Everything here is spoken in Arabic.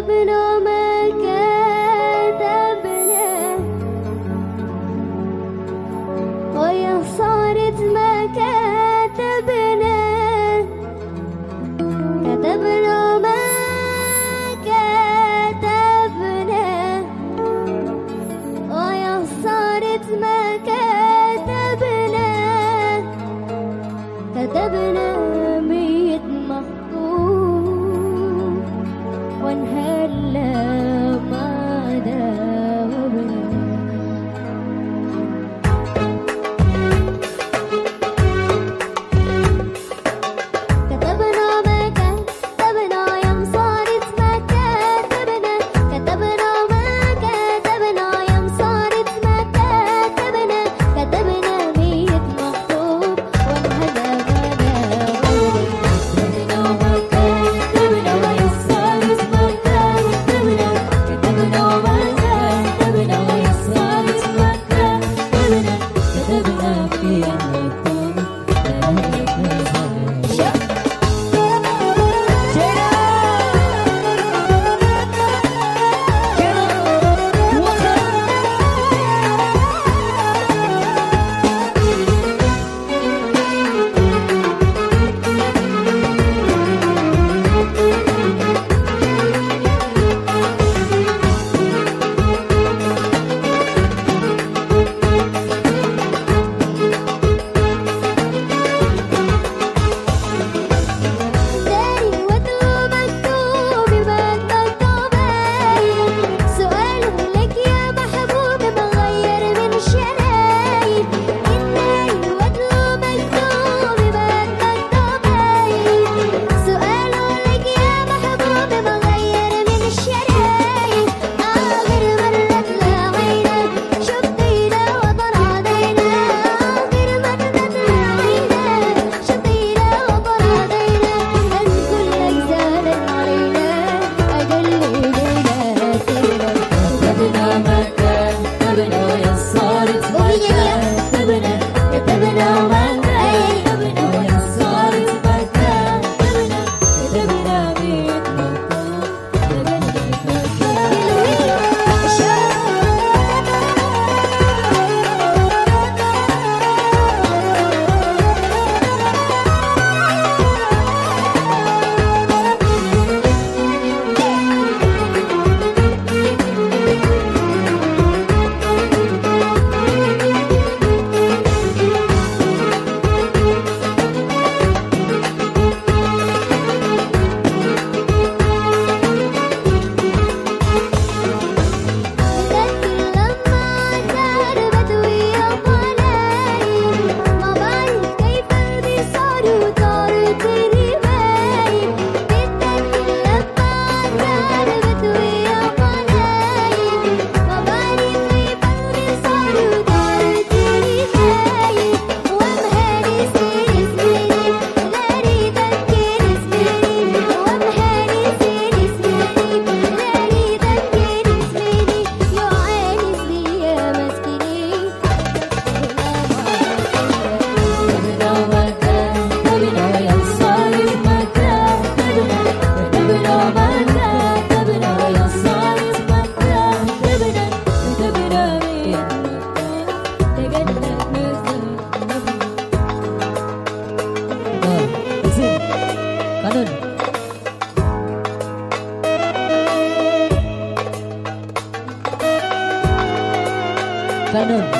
كتبنا. ما كتبنا. ويا صارت ما كتبنا. ويا صارت ما كتبنا. كتبنا ميت مخطوط. ولا 三六